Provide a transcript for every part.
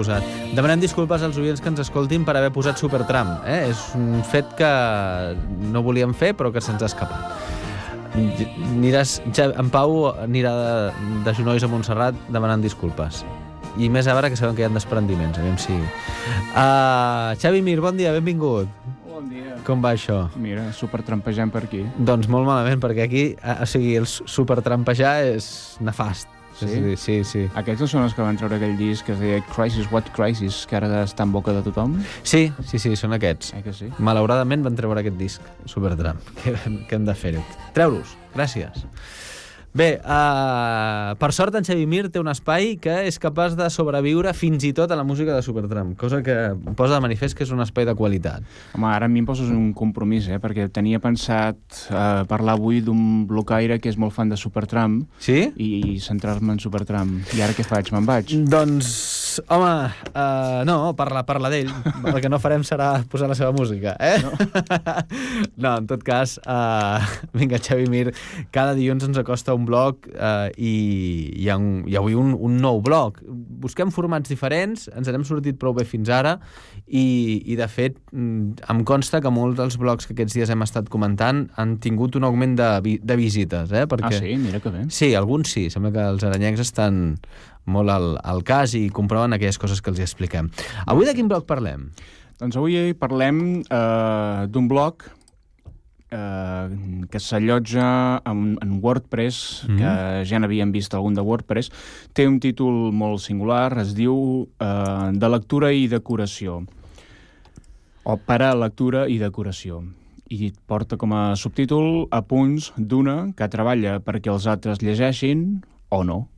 posat. Demanem disculpes als oients que ens escoltin per haver posat Supertram. Eh? És un fet que no volíem fer, però que se'ns ha escapat. Aniràs, Ja- en Pau anirà de, de genolls a Montserrat demanant disculpes. I més ara que sabem que hi ha desprendiments, aviam si... Uh, Xavi Mir, bon dia, benvingut. Bon dia. Com va això? Mira, super trampejant per aquí. Doncs molt malament, perquè aquí, eh, o sigui, el su- supertrampejar és nefast. Sí? Sí, sí. Aquests no són els que van treure aquell disc que es deia Crisis, What Crisis, que ara està en boca de tothom? Sí, sí, sí, són aquests. Eh que sí? Malauradament van treure aquest disc, Supertram, que, que hem de fer-ho. Treu-los, gràcies. Bé, uh, per sort en Xavi Mir té un espai que és capaç de sobreviure fins i tot a la música de Supertram, cosa que posa de manifest que és un espai de qualitat. Home, ara a mi em poses un compromís, eh? Perquè tenia pensat eh, parlar avui d'un blocaire que és molt fan de Supertram Sí? i, i centrar-me en Supertram. I ara què faig? Me'n vaig? Doncs, home, uh, no, parla, parla d'ell. El que no farem serà posar la seva música, eh? No, no en tot cas, uh, vinga, Xavi Mir, cada dilluns ens acosta un blog uh, i hi ha, un, hi ha avui un, un nou blog. Busquem formats diferents, ens n'hem sortit prou bé fins ara i, i de fet, mm, em consta que molts dels blogs que aquests dies hem estat comentant han tingut un augment de, vi de visites, eh? Perquè... Ah, sí? Mira que bé. Sí, alguns sí. Sembla que els aranyencs estan molt al, al cas i comproven aquelles coses que els hi expliquem. Avui de quin blog parlem? Doncs avui parlem eh, d'un blog eh, que s'allotja en, en WordPress, mm -hmm. que ja n'havíem vist algun de WordPress. Té un títol molt singular, es diu eh, De lectura i decoració, o per a lectura i decoració. I porta com a subtítol apunts d'una que treballa perquè els altres llegeixin o no.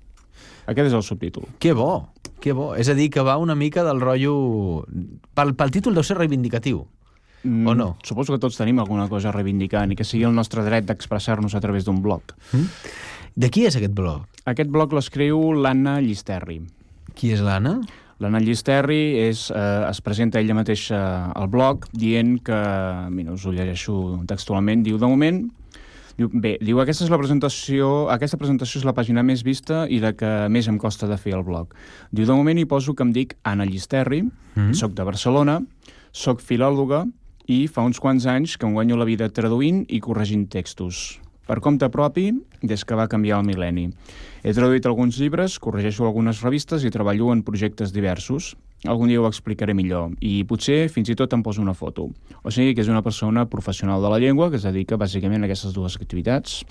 Aquest és el subtítol. Que bo, que bo. És a dir, que va una mica del rotllo... Pel, pel títol deu ser reivindicatiu. Mm, O no? Suposo que tots tenim alguna cosa a reivindicar, ni que sigui el nostre dret d'expressar-nos a través d'un blog. De qui és aquest blog? Aquest blog l'escriu l'Anna Llisterri. Qui és l'Anna? L'Anna Llisterri és, eh, es presenta ella mateixa al blog dient que, mira, us ho llegeixo textualment, diu, de moment, diu, bé, diu, aquesta és la presentació, aquesta presentació és la pàgina més vista i la que més em costa de fer al blog. Diu, de moment hi poso que em dic Anna Llisterri, mm. sóc de Barcelona, sóc filòloga i fa uns quants anys que em guanyo la vida traduint i corregint textos. Per compte propi, des que va canviar el mil·lenni. He traduït alguns llibres, corregeixo algunes revistes i treballo en projectes diversos. Algun dia ho explicaré millor i potser fins i tot em poso una foto. O sigui que és una persona professional de la llengua que es dedica bàsicament a aquestes dues activitats,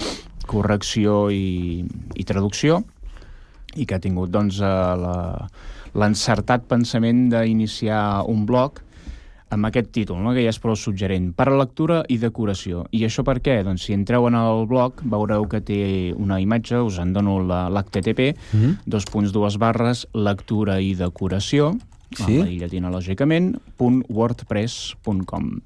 correcció i, i traducció, i que ha tingut doncs, eh, l'encertat pensament d'iniciar un blog amb aquest títol, no? que ja és prou suggerent, per a lectura i decoració. I això per què? Doncs si entreu en el blog veureu que té una imatge, us en dono l'HTTP, Mm -hmm. dos punts, dues barres, lectura i decoració, Sí. la llatina, lògicament, punt wordpress.com.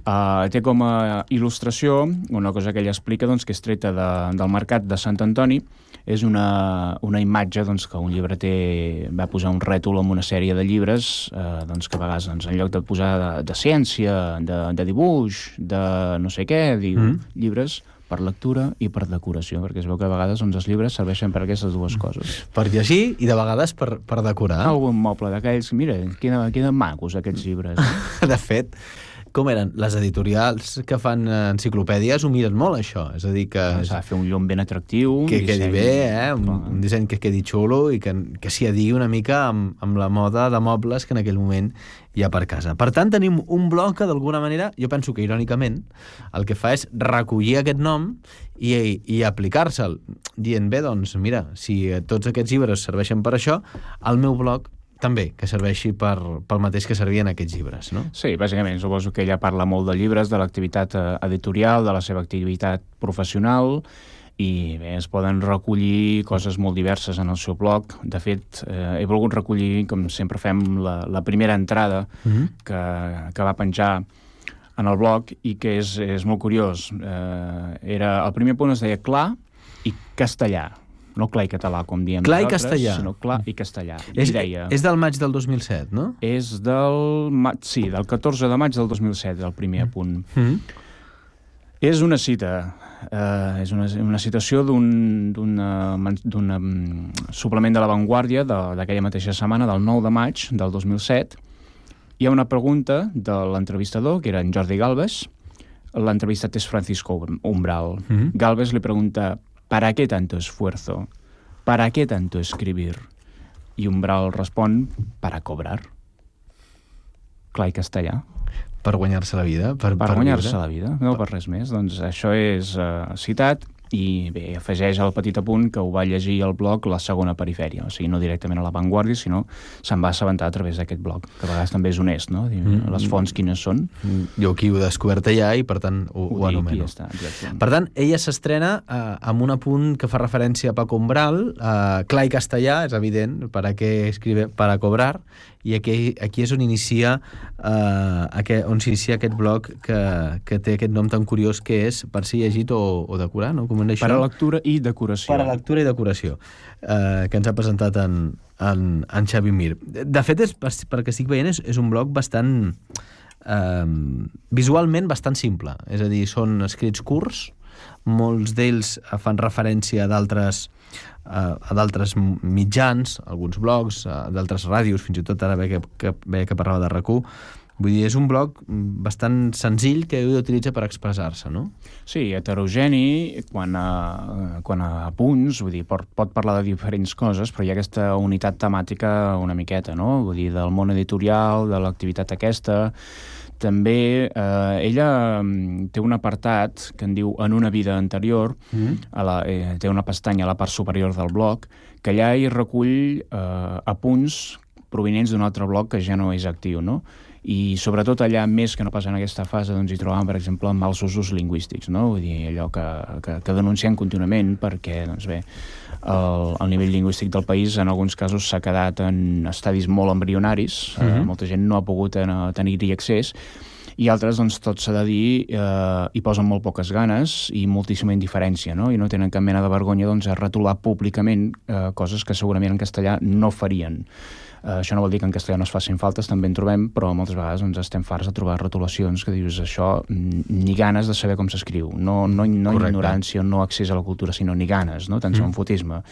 Uh, té com a il·lustració una cosa que ella explica doncs, que és treta de, del mercat de Sant Antoni és una, una imatge doncs, que un llibreter va posar un rètol amb una sèrie de llibres eh, doncs, que a vegades doncs, en lloc de posar de, de ciència, de, de dibuix, de no sé què, diu Mm. llibres per lectura i per decoració, perquè es veu que a vegades doncs, els llibres serveixen per aquestes dues coses. Per llegir i de vegades per, per decorar. Algun moble d'aquells, mira, quina, quina macos aquests llibres. De fet, com eren? Les editorials que fan eh, enciclopèdies ho miren molt, això. És a dir, que... S'ha de fer un llum ben atractiu. que quedi disseny- bé, eh? Un, Clar. un disseny que quedi xulo i que, que s'hi adigui una mica amb, amb la moda de mobles que en aquell moment hi ha per casa. Per tant, tenim un bloc que, d'alguna manera, jo penso que irònicament, el que fa és recollir aquest nom i, i aplicar-se'l, dient, bé, doncs, mira, si tots aquests llibres serveixen per això, el meu blog també, que serveixi per, pel mateix que servien aquests llibres, no? Sí, bàsicament, suposo que ella parla molt de llibres, de l'activitat eh, editorial, de la seva activitat professional, i bé, es poden recollir coses molt diverses en el seu blog. De fet, eh, he volgut recollir, com sempre fem, la, la primera entrada Mm -hmm. que, que va penjar en el blog i que és, és molt curiós. Eh, era, el primer punt es deia clar i castellà. No clar i català, com diem Clar nosaltres, castellà. sinó clar i castellà. És, I deia... és del maig del 2007, no? És del... ma- Sí, del 14 de maig del 2007, el primer apunt. Mm -hmm. És una cita, eh, és una, una situació d'un um, suplement de l'avantguàrdia d'aquella mateixa setmana, del 9 de maig del 2007. Hi ha una pregunta de l'entrevistador, que era en Jordi Galvez. L'entrevistat és Francisco Umbral. Mm -hmm. Galvez li pregunta, ¿para qué tanto esfuerzo? ¿Para qué tanto escribir? I Umbral respon, para cobrar. Clar i castellà. Per guanyar-se la vida? Per, per, per guanyar-se la vida, no per res més. Doncs això és uh, citat i bé, afegeix el petit apunt que ho va llegir al blog la segona perifèria, o sigui, no directament a l'avantguàrdia, sinó se'n va assabentar a través d'aquest blog, que a vegades també és honest, no? Dir, mm. Les fonts quines són. Mm. Jo aquí ho he descobert ja i, per tant, ho, ho, ho anomeno. Ja està, exactament. per tant, ella s'estrena eh, amb un apunt que fa referència a Paco Umbral, eh, clar i castellà, és evident, per a què escribe para cobrar, i aquí, aquí és on inicia eh, aquest, on s'inicia aquest blog que, que té aquest nom tan curiós que és per ser llegit o, o decorar, no? Com això? Per a lectura i decoració. Per a lectura i decoració, eh, que ens ha presentat en, en, en Xavi Mir. De fet, és, per, perquè estic veient, és, és un blog bastant... Eh, visualment bastant simple, és a dir, són escrits curts, molts d'ells fan referència a d'altres a d'altres mitjans, alguns blogs, d'altres ràdios, fins i tot ara veia que, que, veia que parlava de rac Vull dir, és un blog bastant senzill que ell utilitza per expressar-se, no? Sí, heterogeni quan a, quan a punts, vull dir, pot, pot parlar de diferents coses, però hi ha aquesta unitat temàtica una miqueta, no? Vull dir, del món editorial, de l'activitat aquesta, també eh, ella mm, té un apartat que en diu En una vida anterior, mm. a la, eh, té una pestanya a la part superior del blog, que allà hi recull eh, apunts provinents d'un altre blog que ja no és actiu, no? I sobretot allà, més que no pas en aquesta fase, doncs hi trobàvem, per exemple, mals usos lingüístics, no? Vull dir, allò que, que, que denunciem contínuament perquè, doncs bé, el, el nivell lingüístic del país en alguns casos s'ha quedat en estadis molt embrionaris, uh -huh. eh, mhm. molta gent no ha pogut tenir-hi accés, i altres, doncs, tot s'ha de dir, eh, hi posen molt poques ganes i moltíssima indiferència, no? I no tenen cap mena de vergonya, doncs, a retolar públicament eh, coses que segurament en castellà no farien. Uh, això no vol dir que en castellà no es facin faltes, també en trobem, però moltes vegades doncs, estem farts de trobar rotulacions que dius això, ni ganes de saber com s'escriu. No, no, no ignorància, no accés a la cultura, sinó ni ganes, no? tant mm. un fotisme.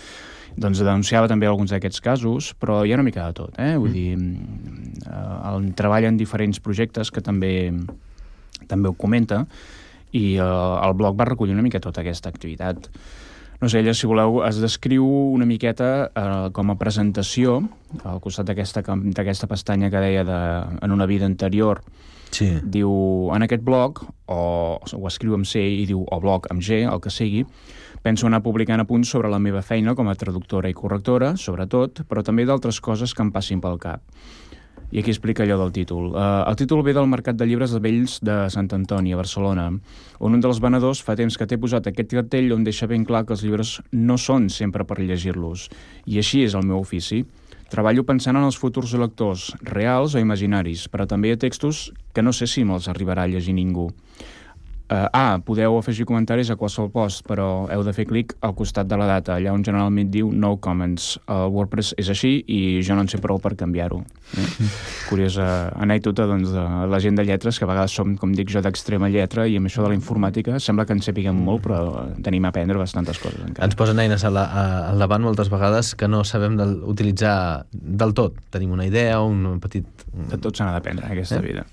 Doncs denunciava també alguns d'aquests casos, però hi ha una mica de tot. Eh? Vull mm. dir, uh, el treball en diferents projectes que també, també ho comenta, i uh, el blog va recollir una mica tota aquesta activitat no sé, ella, si voleu, es descriu una miqueta eh, com a presentació, al costat d'aquesta pestanya que deia de, en una vida anterior, sí. diu, en aquest blog, o ho escriu amb C i diu, o blog amb G, el que sigui, penso anar publicant apunts sobre la meva feina com a traductora i correctora, sobretot, però també d'altres coses que em passin pel cap. I aquí explica allò del títol. Uh, el títol ve del Mercat de Llibres de Vells de Sant Antoni, a Barcelona, on un dels venedors fa temps que té posat aquest cartell on deixa ben clar que els llibres no són sempre per llegir-los. I així és el meu ofici. Treballo pensant en els futurs lectors, reals o imaginaris, però també hi ha textos que no sé si me'ls arribarà a llegir ningú. Uh, ah, podeu afegir comentaris a qualsevol post, però heu de fer clic al costat de la data, allà on generalment diu no comments. El WordPress és així i jo no en sé prou per canviar-ho. Eh? Curiosa anècdota doncs, de la gent de lletres, que a vegades som, com dic jo, d'extrema lletra, i amb això de la informàtica sembla que en sapiguem molt, però tenim a aprendre bastantes coses encara. Ens posen eines a la, a, al davant moltes vegades que no sabem del, utilitzar del tot. Tenim una idea, un petit... De tot se n'ha d'aprendre en aquesta eh? vida.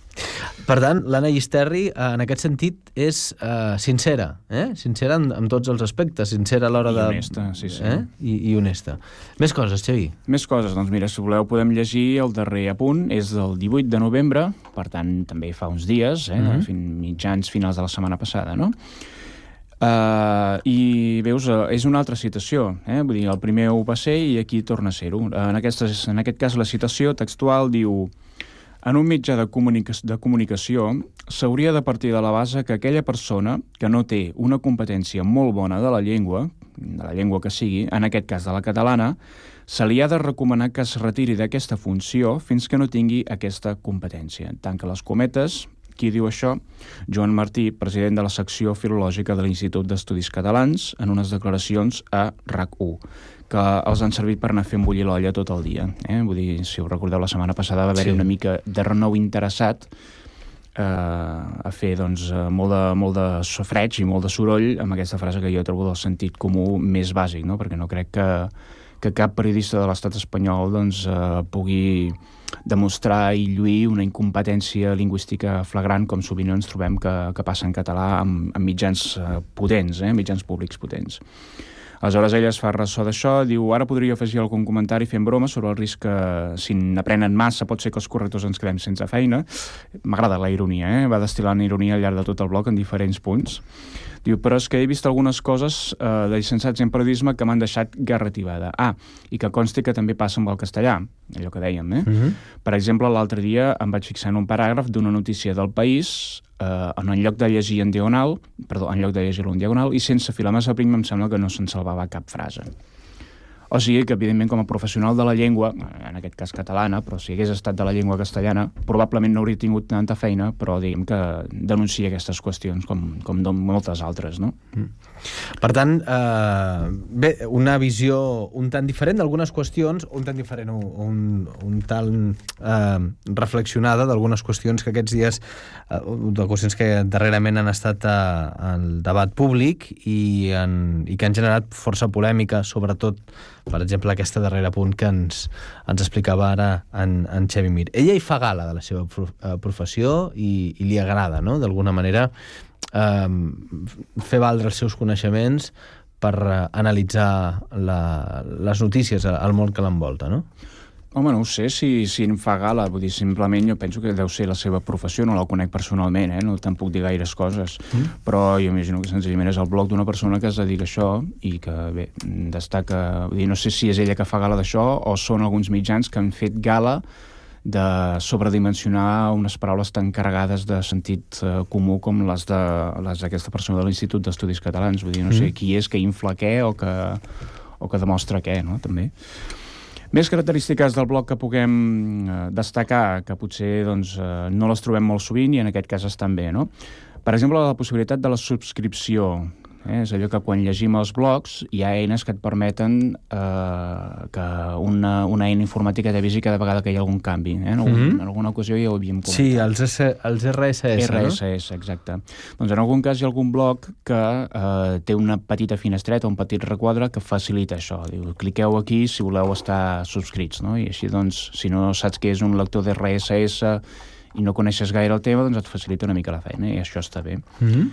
Per tant, l'Anna Llisterri, eh, en aquest sentit, és uh, sincera, eh? sincera en, en tots els aspectes, sincera a l'hora de... I honesta, sí, sí. Eh? I, I honesta. Més coses, Xavi? Més coses, doncs mira, si voleu podem llegir el darrer apunt, és del 18 de novembre, per tant, també fa uns dies, eh? Mm -hmm. mitjans finals de la setmana passada, no? Uh, I veus, uh, és una altra citació, eh? vull dir, el primer ho va ser i aquí torna a ser-ho. Uh, en, aquestes, en aquest cas la citació textual diu en un mitjà de, comunica de comunicació s'hauria de partir de la base que aquella persona que no té una competència molt bona de la llengua, de la llengua que sigui, en aquest cas de la catalana, se li ha de recomanar que es retiri d'aquesta funció fins que no tingui aquesta competència. Tanca les cometes, qui diu això? Joan Martí, president de la secció filològica de l'Institut d'Estudis Catalans, en unes declaracions a RAC1 que els han servit per anar fent bullir l'olla tot el dia. Eh? Vull dir, si us recordeu, la setmana passada va haver-hi sí. una mica de renou interessat a fer doncs, eh, molt, de, molt de sofreig i molt de soroll amb aquesta frase que jo trobo del sentit comú més bàsic, no? perquè no crec que, que cap periodista de l'estat espanyol doncs, eh, pugui demostrar i lluir una incompetència lingüística flagrant com sovint ens trobem que, que passa en català amb, amb mitjans eh, potents, eh, mitjans públics potents. Aleshores ella es fa ressò d'això, diu ara podria afegir algun comentari fent broma sobre el risc que si n'aprenen massa pot ser que els correctors ens quedem sense feina. M'agrada la ironia, eh? va destilant ironia al llarg de tot el bloc en diferents punts. Diu, però és que he vist algunes coses eh, de llicenciats en periodisme que m'han deixat garrativada. Ah, i que consti que també passa amb el castellà, allò que dèiem, eh? Uh mhm. -huh. Per exemple, l'altre dia em vaig fixar en un paràgraf d'una notícia del País eh, en lloc de llegir en diagonal, perdó, en lloc de llegir-lo en diagonal, i sense filar massa prim em sembla que no se'n salvava cap frase. O sigui que, evidentment, com a professional de la llengua, en aquest cas catalana, però si hagués estat de la llengua castellana, probablement no hauria tingut tanta feina, però diguem que denuncia aquestes qüestions com, com moltes altres, no? Mm. Per tant, eh, bé, una visió un tant diferent d'algunes qüestions, un tant diferent, un, un tant eh, reflexionada d'algunes qüestions que aquests dies, eh, de qüestions que darrerament han estat eh, al debat públic i, en, i que han generat força polèmica, sobretot per exemple, aquesta darrera punt que ens, ens explicava ara en, en Xevi Mir. Ella hi fa gala de la seva eh, professió i, i li agrada, no?, d'alguna manera, eh, fer valdre els seus coneixements per eh, analitzar la, les notícies al món que l'envolta, no? Home, no ho sé si, si em fa gala, vull dir, simplement jo penso que deu ser la seva professió, no la conec personalment, eh? no te'n puc dir gaires coses, mm. però jo imagino que senzillament és el blog d'una persona que es dedica a això i que, bé, destaca... Vull dir, no sé si és ella que fa gala d'això o són alguns mitjans que han fet gala de sobredimensionar unes paraules tan carregades de sentit uh, comú com les d'aquesta persona de l'Institut d'Estudis Catalans. Vull dir, no mm. sé qui és que infla què o que, o que demostra què, no?, també. Més característiques del bloc que puguem eh, destacar, que potser doncs, eh, no les trobem molt sovint i en aquest cas estan bé, no? Per exemple, la possibilitat de la subscripció. Eh? És allò que quan llegim els blogs hi ha eines que et permeten eh, que una, una eina informàtica t'avisi cada vegada que hi ha algun canvi. Eh? En, algun, mm -hmm. en alguna ocasió ja ho havíem comentat. Sí, els, S, els RSS, RSS, no? exacte. Doncs en algun cas hi ha algun blog que eh, té una petita finestreta, un petit requadre que facilita això. Diu, cliqueu aquí si voleu estar subscrits, no? I així, doncs, si no saps què és un lector d'RSS i no coneixes gaire el tema, doncs et facilita una mica la feina i això està bé. Mm -hmm.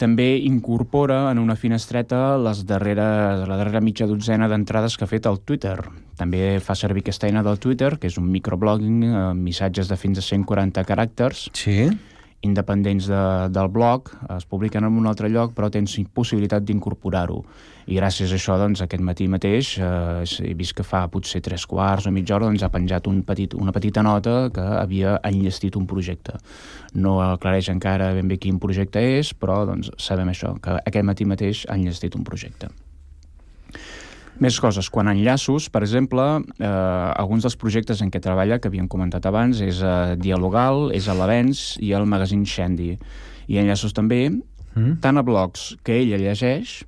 També incorpora en una finestreta les darreres, la darrera mitja dotzena d'entrades que ha fet al Twitter. També fa servir aquesta eina del Twitter, que és un microblogging amb missatges de fins a 140 caràcters. Sí independents de, del blog, es publiquen en un altre lloc, però tens possibilitat d'incorporar-ho. I gràcies a això, doncs, aquest matí mateix, eh, he vist que fa potser tres quarts o mitja hora, doncs, ha penjat un petit, una petita nota que havia enllestit un projecte. No aclareix encara ben bé quin projecte és, però doncs, sabem això, que aquest matí mateix ha enllestit un projecte. Més coses. Quan enllaços, per exemple, eh, alguns dels projectes en què treballa, que havíem comentat abans, és a Dialogal, és a l'Avenç i al magazine Shandy. I enllaços també, mm. tant a blogs que ella llegeix,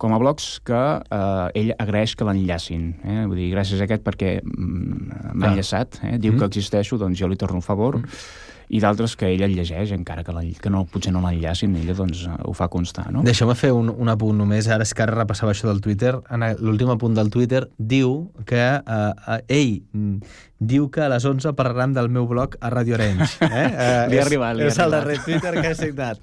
com a blogs que eh, ell agraeix que l'enllacin. Eh? Vull dir, gràcies a aquest perquè mm, m'ha enllaçat, eh? diu mm. que existeixo, doncs jo li torno un favor. Mm i d'altres que ella llegeix, encara que, la, que no, potser no l'enllacin, ella doncs, eh, ho fa constar. No? Deixeu-me fer un, un apunt només, ara és que ara repassava això del Twitter, en l'últim apunt del Twitter diu que uh, ell diu que a les 11 parlaran del meu blog a Radio Arenys. Eh? Li ha arribat, li És el darrer Twitter que he signat.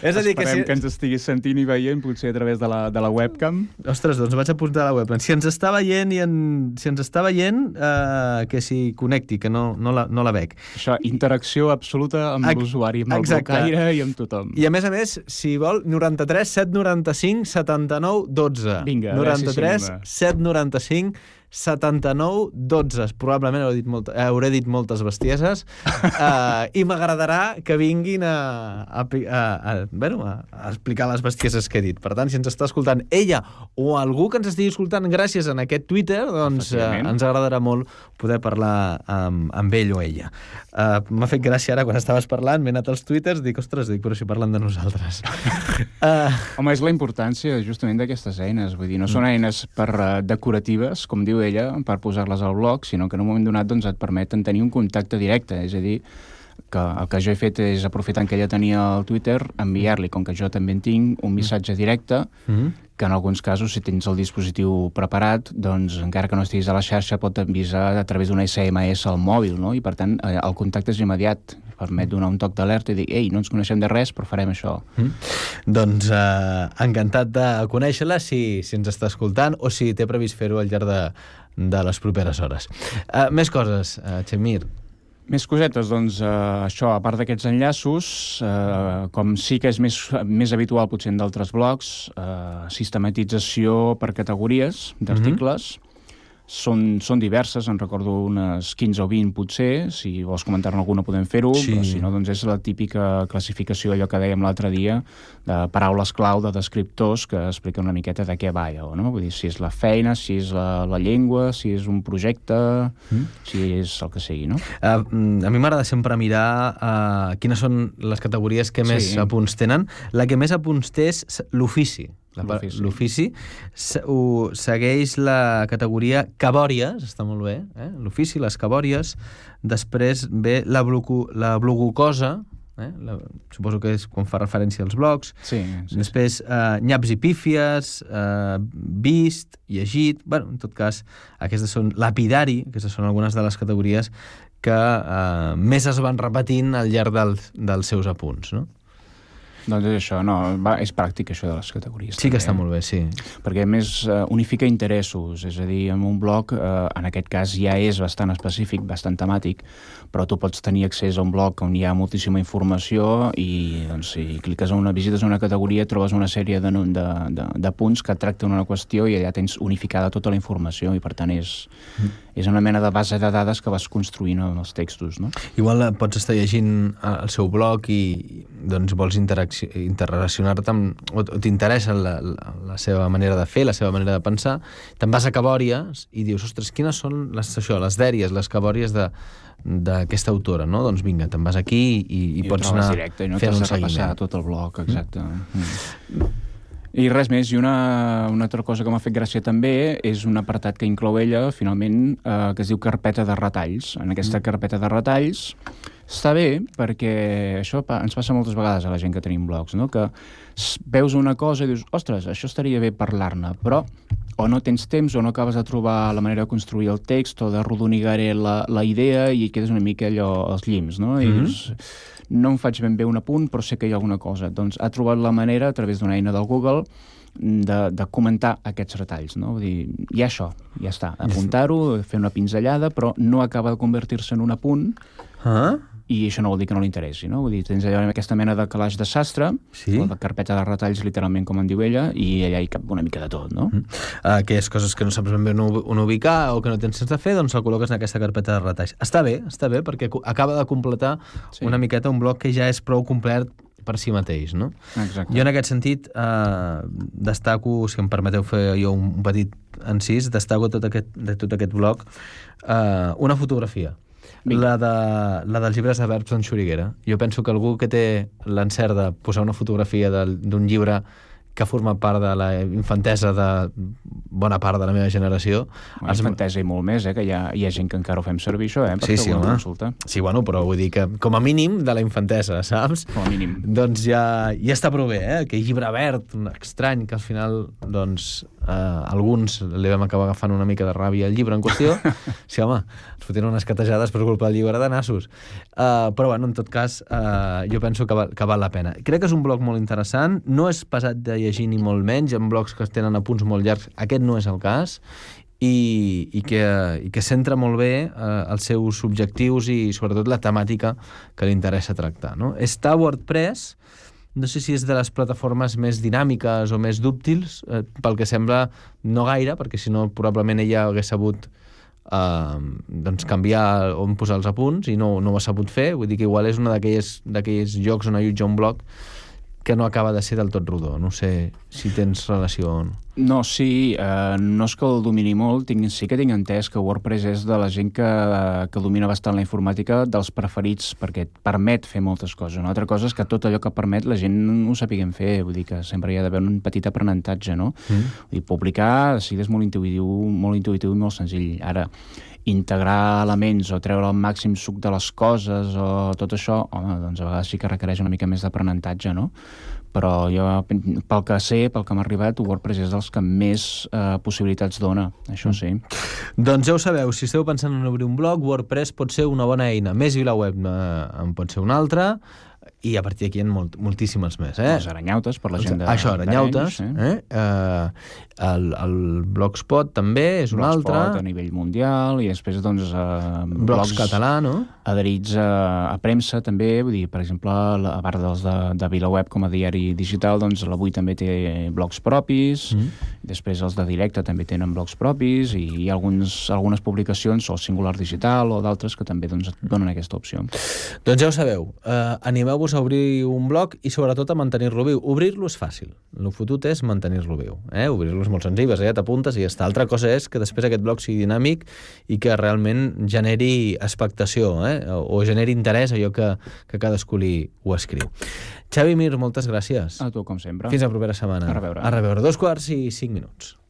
és a dir, que, si... que ens estiguis sentint i veient, potser a través de la, de la webcam. Ostres, doncs vaig apuntar a la webcam. Si ens està veient, i en... si ens està veient uh, que s'hi connecti, que no, no, la, no la veig. Això, interacció absoluta amb l'usuari, amb Exacte. el blocaire i amb tothom. I a més a més, si vol, 93 795 79 12. Vinga, 93 795 79 12. Probablement hauré dit, molt, hauré dit moltes bestieses. uh, I m'agradarà que vinguin a, a, a, a, bueno, a, a explicar les bestieses que he dit. Per tant, si ens està escoltant ella o algú que ens estigui escoltant gràcies a aquest Twitter, doncs uh, ens agradarà molt poder parlar amb, amb ell o ella. Uh, M'ha fet gràcia ara quan estaves parlant, m'he anat als twitters, dic, ostres, dic, però si parlen de nosaltres. uh... Home, és la importància justament d'aquestes eines, vull dir, no són eines per uh, decoratives, com diu ella, per posar-les al blog, sinó que en un moment donat doncs, et permeten tenir un contacte directe, és a dir, que el que jo he fet és, aprofitant que ella tenia el Twitter, enviar-li, com que jo també en tinc, un missatge directe, mm -hmm. que en alguns casos, si tens el dispositiu preparat, doncs encara que no estiguis a la xarxa, pot avisar a través d'una SMS al mòbil, no? I per tant, eh, el contacte és immediat. Permet donar un toc d'alerta i dir, ei, no ens coneixem de res, però farem això. Mm. Doncs eh, encantat de conèixer-la, si, si ens està escoltant, o si té previst fer-ho al llarg de, de les properes hores. Uh, més coses, uh, Xemir. Més cosetes, doncs eh, això, a part d'aquests enllaços, eh, com sí que és més, més habitual potser en d'altres blocs, eh, sistematització per categories d'articles, mm -hmm són, són diverses, en recordo unes 15 o 20 potser, si vols comentar-ne alguna podem fer-ho, sí. però si no, doncs és la típica classificació, allò que dèiem l'altre dia, de paraules clau de descriptors que expliquen una miqueta de què va allò, no? Vull dir, si és la feina, si és la, la llengua, si és un projecte, mm. si és el que sigui, no? Uh, a mi m'agrada sempre mirar uh, quines són les categories que més sí. apunts tenen. La que més apunts té és l'ofici. L'ofici segueix la categoria cabòries, està molt bé, eh? l'ofici, les cabòries, després ve la, la blogucosa, eh? la, suposo que és quan fa referència als blogs, sí, sí, després eh, nyaps i pífies, eh, vist, llegit, bueno, en tot cas, aquestes són lapidari, aquestes són algunes de les categories que eh, més es van repetint al llarg dels, dels seus apunts, no? Doncs és això, no, va, és pràctic això de les categories. Sí també, que està molt bé, sí. Perquè a més uh, unifica interessos, és a dir, en un blog, uh, en aquest cas ja és bastant específic, bastant temàtic, però tu pots tenir accés a un blog on hi ha moltíssima informació i doncs, si cliques en una, visites una categoria trobes una sèrie de, de, de, de punts que tracten una qüestió i allà tens unificada tota la informació i per tant és, mm. És una mena de base de dades que vas construint en els textos. No? Igual eh, pots estar llegint el seu blog i doncs, vols interrelacionar-te amb, o t'interessa la, la, la seva manera de fer, la seva manera de pensar, te'n vas a Cabòries i dius, ostres, quines són les, això, les dèries, les cabòries de, d'aquesta autora, no? Doncs vinga, te'n vas aquí i, i, I pots anar directe, i no fent un seguiment. tot el bloc, exacte. Mm. Mm. I res més, i una, una altra cosa que m'ha fet gràcia també és un apartat que inclou ella, finalment, eh, que es diu carpeta de retalls. En aquesta mm. carpeta de retalls està bé perquè això ens passa moltes vegades a la gent que tenim blogs, no? que veus una cosa i dius, ostres, això estaria bé parlar-ne, però o no tens temps o no acabes de trobar la manera de construir el text o de rodonigar la, la idea i quedes una mica allò als llims, no? I mm -hmm. dius, no em faig ben bé un apunt, però sé que hi ha alguna cosa. Doncs ha trobat la manera, a través d'una eina del Google, de, de comentar aquests retalls, no? Vull dir, hi ha això, ja està. Apuntar-ho, fer una pinzellada, però no acaba de convertir-se en un apunt, ah? I això no vol dir que no li interessi, no? Vull dir, tens allò aquesta mena de calaix de sastre, sí? o de carpeta de retalls, literalment, com en diu ella, i allà hi cap una mica de tot, no? Mm. Aquelles coses que no saps ben bé on ubicar o que no tens sense fer, doncs el col·loques en aquesta carpeta de retalls. Està bé, està bé, perquè acaba de completar sí. una miqueta un bloc que ja és prou complet per si mateix, no? Exacte. Jo en aquest sentit eh, destaco, si em permeteu fer jo un petit encís, destaco tot aquest, de tot aquest bloc eh, una fotografia. La, de, la dels llibres de verbs d'en Xuriguera. Jo penso que algú que té l'encert de posar una fotografia d'un llibre que forma part de la infantesa de bona part de la meva generació. Bueno, els... infantesa i molt més, eh? que hi ha, hi ha gent que encara ho fem servir, això, eh? Per sí, sí, home. Consulta. Sí, bueno, però vull dir que com a mínim de la infantesa, saps? Com a mínim. Doncs ja, ja està prou bé, eh? Aquell llibre verd, estrany, que al final, doncs, eh, alguns li vam acabar agafant una mica de ràbia al llibre en qüestió. sí, home, ens fotien unes catejades per culpa del llibre de nassos. Uh, però, bueno, en tot cas, uh, jo penso que val, que val la pena. Crec que és un blog molt interessant, no és pesat de llegir ni molt menys, en blogs que tenen a punts molt llargs, aquest no és el cas, i, i, que, i que centra molt bé eh, els seus objectius i sobretot la temàtica que li interessa tractar. No? Està WordPress, no sé si és de les plataformes més dinàmiques o més dúctils, eh, pel que sembla no gaire, perquè si no probablement ella hagués sabut eh, doncs canviar on posar els apunts i no, no ho ha sabut fer, vull dir que igual és un d'aquells llocs on allotja un blog que no acaba de ser del tot rodó. No sé si tens relació o no. No, sí, eh, no és que el domini molt, tinc, sí que tinc entès que WordPress és de la gent que, que domina bastant la informàtica dels preferits perquè et permet fer moltes coses. Una altra cosa és que tot allò que permet la gent ho sapiguem fer, vull dir que sempre hi ha d'haver un petit aprenentatge, no? Mm. Vull dir, publicar, sí és molt intuïtiu, molt intuïtiu i molt senzill. Ara, integrar elements o treure el màxim suc de les coses o tot això, home, doncs a vegades sí que requereix una mica més d'aprenentatge, no? Però jo, pel que sé, pel que m'ha arribat, WordPress és dels que més eh, possibilitats dona, això sí. Doncs ja ho sabeu, si esteu pensant en obrir un blog, WordPress pot ser una bona eina. Més VilaWeb eh, en pot ser una altra, i a partir d'aquí hi ha molt, moltíssimes més. Eh? Les aranyautes, per la gent de... Això, aranyautes. Eh? Eh, el, el Blogspot també és un Blogspot altre. a nivell mundial i després doncs eh, Blogs català, no? adherits a, a premsa també, vull dir, per exemple, la- a part dels de, de VilaWeb com a diari digital, doncs l'Avui també té blogs propis, Mm. després els de directe també tenen blogs propis i hi ha alguns, algunes publicacions o Singular Digital o d'altres que també doncs, et donen aquesta opció. Doncs ja ho sabeu, eh, animeu-vos a obrir un blog i sobretot a mantenir-lo viu. Obrir-lo és fàcil, el fotut és mantenir-lo viu. Eh? Obrir-lo és molt senzill, vas allà, t'apuntes i ja està. Altra cosa és que després aquest blog sigui dinàmic i que realment generi expectació eh? o, generi interès a allò que, que cadascú li ho escriu. Xavi Mir, moltes gràcies. A tu, com sempre. Fins la propera setmana. A reveure. A reveure. Dos quarts i cinc minuts.